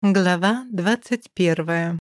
Глава 21.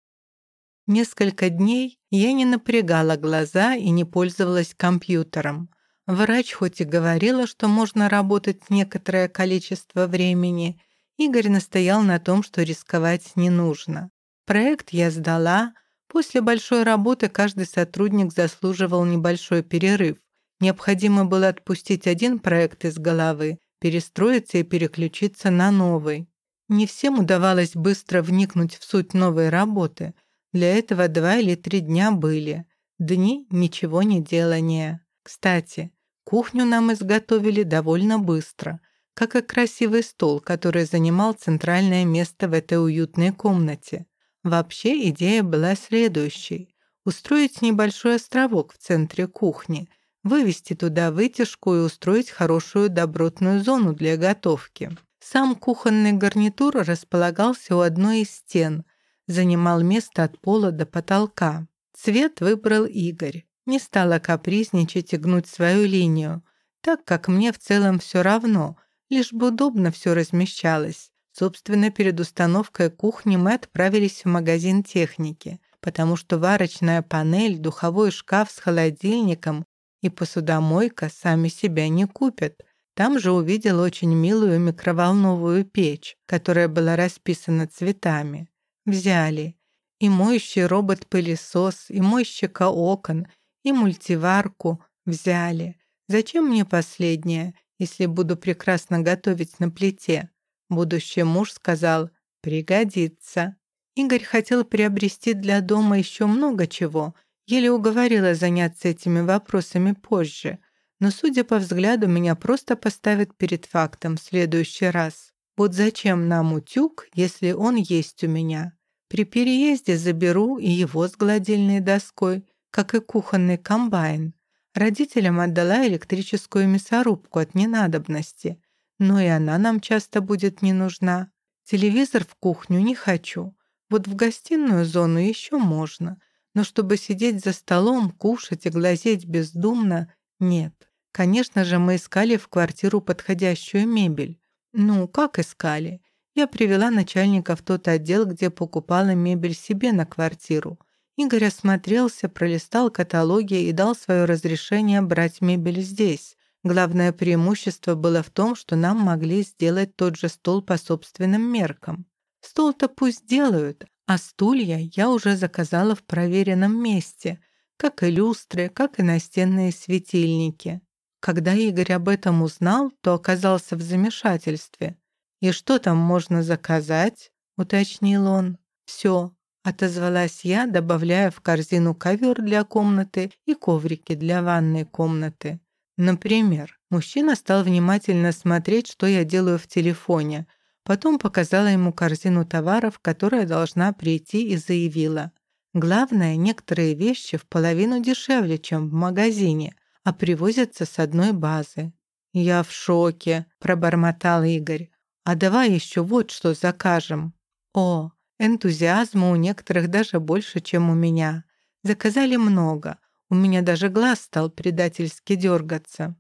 Несколько дней я не напрягала глаза и не пользовалась компьютером. Врач хоть и говорила, что можно работать некоторое количество времени, Игорь настоял на том, что рисковать не нужно. Проект я сдала. После большой работы каждый сотрудник заслуживал небольшой перерыв. Необходимо было отпустить один проект из головы, перестроиться и переключиться на новый. Не всем удавалось быстро вникнуть в суть новой работы. Для этого два или три дня были. Дни ничего не делания. Кстати, кухню нам изготовили довольно быстро, как и красивый стол, который занимал центральное место в этой уютной комнате. Вообще идея была следующей. Устроить небольшой островок в центре кухни, вывести туда вытяжку и устроить хорошую добротную зону для готовки. Сам кухонный гарнитур располагался у одной из стен, занимал место от пола до потолка. Цвет выбрал Игорь. Не стала капризничать и гнуть свою линию, так как мне в целом все равно, лишь бы удобно все размещалось. Собственно, перед установкой кухни мы отправились в магазин техники, потому что варочная панель, духовой шкаф с холодильником и посудомойка сами себя не купят. Там же увидел очень милую микроволновую печь, которая была расписана цветами. Взяли. И моющий робот-пылесос, и мойщика окон, и мультиварку взяли. Зачем мне последнее, если буду прекрасно готовить на плите? Будущий муж сказал «пригодится». Игорь хотел приобрести для дома еще много чего, еле уговорила заняться этими вопросами позже – но, судя по взгляду, меня просто поставят перед фактом в следующий раз. Вот зачем нам утюг, если он есть у меня? При переезде заберу и его с гладильной доской, как и кухонный комбайн. Родителям отдала электрическую мясорубку от ненадобности, но и она нам часто будет не нужна. Телевизор в кухню не хочу. Вот в гостиную зону еще можно, но чтобы сидеть за столом, кушать и глазеть бездумно, нет. Конечно же, мы искали в квартиру подходящую мебель. Ну, как искали? Я привела начальника в тот отдел, где покупала мебель себе на квартиру. Игорь осмотрелся, пролистал каталоги и дал свое разрешение брать мебель здесь. Главное преимущество было в том, что нам могли сделать тот же стол по собственным меркам. Стол-то пусть делают, а стулья я уже заказала в проверенном месте, как и люстры, как и настенные светильники. Когда Игорь об этом узнал, то оказался в замешательстве. «И что там можно заказать?» — уточнил он. «Все», — отозвалась я, добавляя в корзину ковер для комнаты и коврики для ванной комнаты. Например, мужчина стал внимательно смотреть, что я делаю в телефоне. Потом показала ему корзину товаров, которая должна прийти, и заявила. «Главное, некоторые вещи в половину дешевле, чем в магазине, а привозятся с одной базы. «Я в шоке», — пробормотал Игорь. «А давай еще вот что закажем». «О, энтузиазма у некоторых даже больше, чем у меня. Заказали много. У меня даже глаз стал предательски дергаться».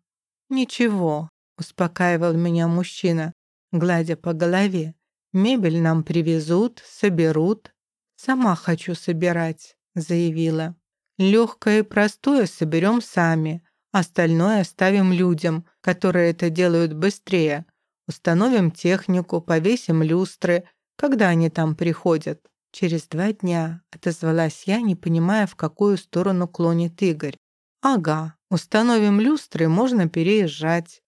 «Ничего», — успокаивал меня мужчина, гладя по голове. «Мебель нам привезут, соберут». «Сама хочу собирать», — заявила. «Легкое и простое соберем сами, Остальное оставим людям, которые это делают быстрее. Установим технику, повесим люстры, когда они там приходят. Через два дня отозвалась я, не понимая, в какую сторону клонит Игорь. Ага, установим люстры, можно переезжать.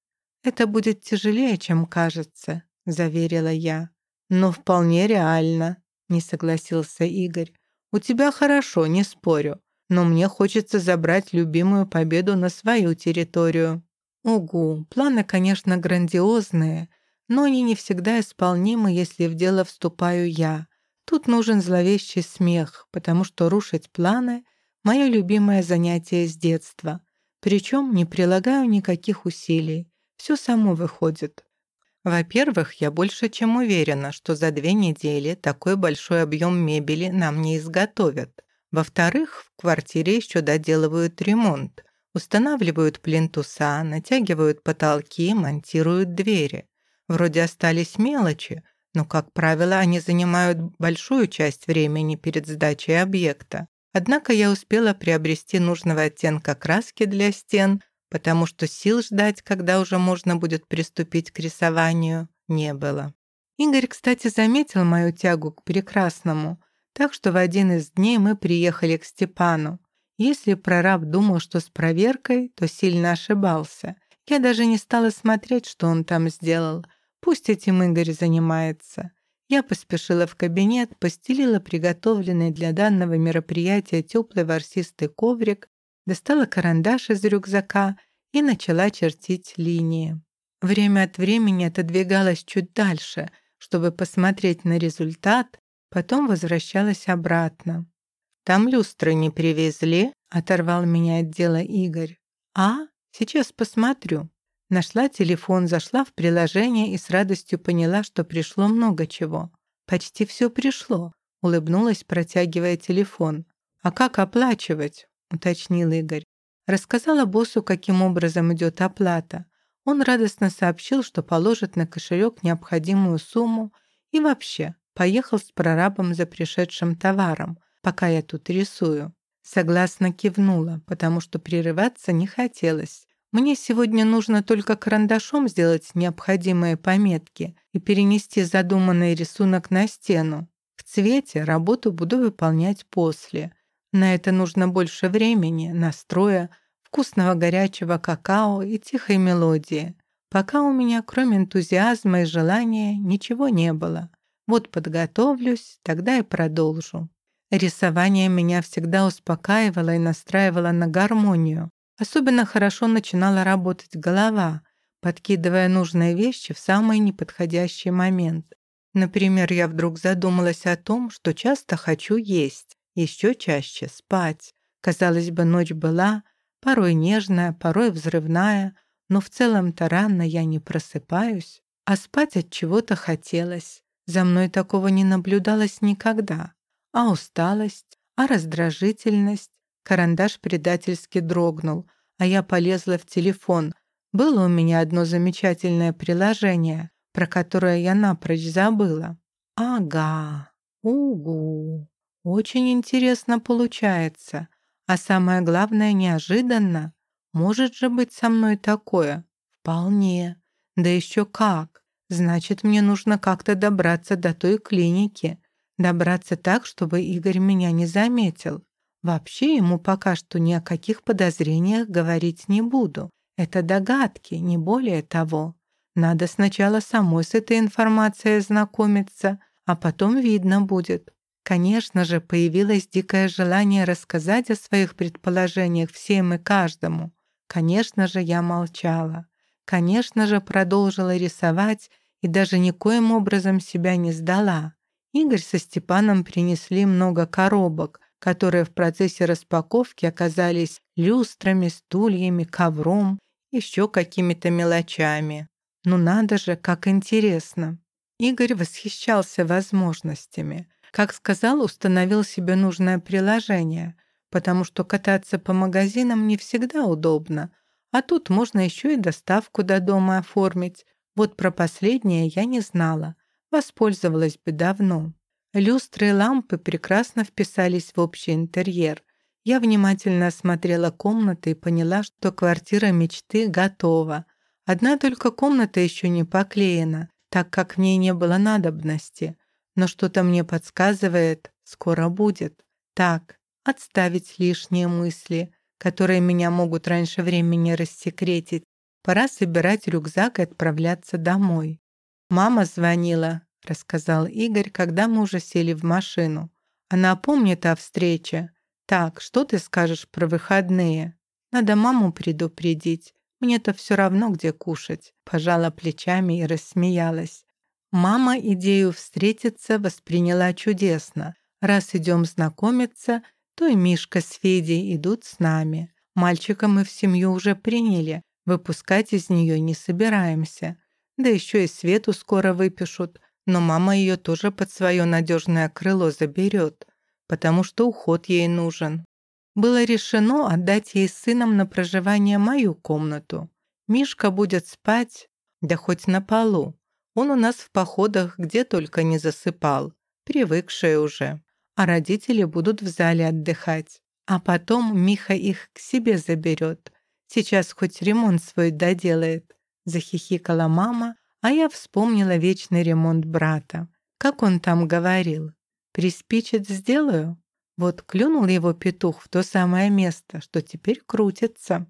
Это будет тяжелее, чем кажется, заверила я. Но вполне реально, не согласился Игорь. У тебя хорошо, не спорю но мне хочется забрать любимую победу на свою территорию. Угу, планы, конечно, грандиозные, но они не всегда исполнимы, если в дело вступаю я. Тут нужен зловещий смех, потому что рушить планы — мое любимое занятие с детства. Причем не прилагаю никаких усилий. Все само выходит. Во-первых, я больше чем уверена, что за две недели такой большой объем мебели нам не изготовят. Во-вторых, в квартире еще доделывают ремонт, устанавливают плинтуса, натягивают потолки, монтируют двери. Вроде остались мелочи, но, как правило, они занимают большую часть времени перед сдачей объекта. Однако я успела приобрести нужного оттенка краски для стен, потому что сил ждать, когда уже можно будет приступить к рисованию, не было. Игорь, кстати, заметил мою тягу к прекрасному, так что в один из дней мы приехали к Степану. Если прораб думал, что с проверкой, то сильно ошибался. Я даже не стала смотреть, что он там сделал. Пусть этим Игорь занимается. Я поспешила в кабинет, постелила приготовленный для данного мероприятия теплый ворсистый коврик, достала карандаш из рюкзака и начала чертить линии. Время от времени отодвигалась чуть дальше, чтобы посмотреть на результат, потом возвращалась обратно. «Там люстры не привезли?» — оторвал меня от дела Игорь. «А? Сейчас посмотрю». Нашла телефон, зашла в приложение и с радостью поняла, что пришло много чего. «Почти все пришло», — улыбнулась, протягивая телефон. «А как оплачивать?» — уточнил Игорь. Рассказала боссу, каким образом идет оплата. Он радостно сообщил, что положит на кошелек необходимую сумму и вообще поехал с прорабом за пришедшим товаром, пока я тут рисую. Согласно кивнула, потому что прерываться не хотелось. Мне сегодня нужно только карандашом сделать необходимые пометки и перенести задуманный рисунок на стену. В цвете работу буду выполнять после. На это нужно больше времени, настроя, вкусного горячего какао и тихой мелодии. Пока у меня, кроме энтузиазма и желания, ничего не было. Вот подготовлюсь, тогда и продолжу. Рисование меня всегда успокаивало и настраивало на гармонию. Особенно хорошо начинала работать голова, подкидывая нужные вещи в самый неподходящий момент. Например, я вдруг задумалась о том, что часто хочу есть, еще чаще спать. Казалось бы, ночь была, порой нежная, порой взрывная, но в целом-то рано я не просыпаюсь, а спать от чего-то хотелось. За мной такого не наблюдалось никогда. А усталость, а раздражительность. Карандаш предательски дрогнул, а я полезла в телефон. Было у меня одно замечательное приложение, про которое я напрочь забыла. Ага, угу. Очень интересно получается. А самое главное, неожиданно. Может же быть со мной такое? Вполне. Да еще как. Значит, мне нужно как-то добраться до той клиники. Добраться так, чтобы Игорь меня не заметил. Вообще ему пока что ни о каких подозрениях говорить не буду. Это догадки, не более того. Надо сначала самой с этой информацией знакомиться, а потом видно будет. Конечно же, появилось дикое желание рассказать о своих предположениях всем и каждому. Конечно же, я молчала. Конечно же, продолжила рисовать и даже никоим образом себя не сдала. Игорь со Степаном принесли много коробок, которые в процессе распаковки оказались люстрами, стульями, ковром, еще какими-то мелочами. Ну надо же, как интересно. Игорь восхищался возможностями. Как сказал, установил себе нужное приложение, потому что кататься по магазинам не всегда удобно, а тут можно еще и доставку до дома оформить. Вот про последнее я не знала, воспользовалась бы давно. Люстры и лампы прекрасно вписались в общий интерьер. Я внимательно осмотрела комнаты и поняла, что квартира мечты готова. Одна только комната еще не поклеена, так как в ней не было надобности. Но что-то мне подсказывает, скоро будет. Так, отставить лишние мысли, которые меня могут раньше времени рассекретить. Пора собирать рюкзак и отправляться домой. Мама звонила, — рассказал Игорь, когда мы уже сели в машину. «Она помнит о встрече. Так, что ты скажешь про выходные? Надо маму предупредить. Мне-то все равно, где кушать». Пожала плечами и рассмеялась. Мама идею встретиться восприняла чудесно. Раз идем знакомиться, то и Мишка с Федей идут с нами. Мальчика мы в семью уже приняли, выпускать из нее не собираемся. Да еще и Свету скоро выпишут но мама ее тоже под свое надежное крыло заберет, потому что уход ей нужен. Было решено отдать ей с сыном на проживание мою комнату. Мишка будет спать, да хоть на полу. Он у нас в походах где только не засыпал, привыкшие уже. А родители будут в зале отдыхать. А потом Миха их к себе заберет. Сейчас хоть ремонт свой доделает. Захихикала мама, а я вспомнила вечный ремонт брата. Как он там говорил? Приспичит сделаю? Вот клюнул его петух в то самое место, что теперь крутится.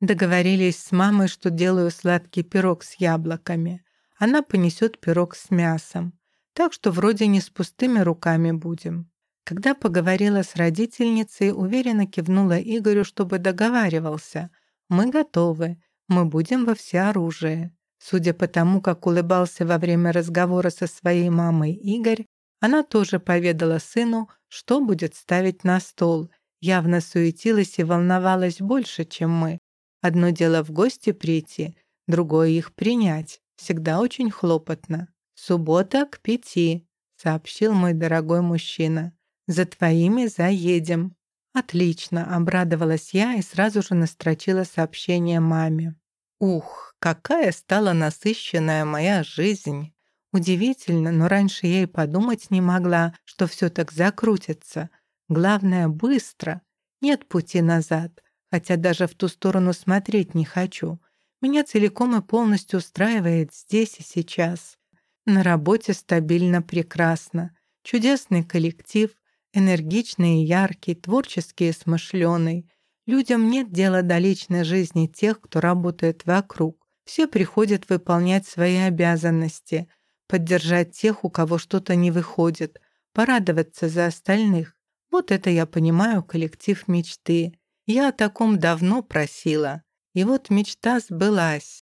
Договорились с мамой, что делаю сладкий пирог с яблоками. Она понесет пирог с мясом. Так что вроде не с пустыми руками будем. Когда поговорила с родительницей, уверенно кивнула Игорю, чтобы договаривался. «Мы готовы. Мы будем во всеоружие». Судя по тому, как улыбался во время разговора со своей мамой Игорь, она тоже поведала сыну, что будет ставить на стол. Явно суетилась и волновалась больше, чем мы. Одно дело в гости прийти, другое их принять. Всегда очень хлопотно. «Суббота к пяти», — сообщил мой дорогой мужчина. «За твоими заедем». «Отлично», — обрадовалась я и сразу же настрочила сообщение маме. Ух, какая стала насыщенная моя жизнь. Удивительно, но раньше я и подумать не могла, что все так закрутится. Главное, быстро. Нет пути назад, хотя даже в ту сторону смотреть не хочу. Меня целиком и полностью устраивает здесь и сейчас. На работе стабильно прекрасно. Чудесный коллектив, энергичный и яркий, творческий и смышленый. Людям нет дела до личной жизни тех, кто работает вокруг. Все приходят выполнять свои обязанности, поддержать тех, у кого что-то не выходит, порадоваться за остальных. Вот это я понимаю коллектив мечты. Я о таком давно просила. И вот мечта сбылась.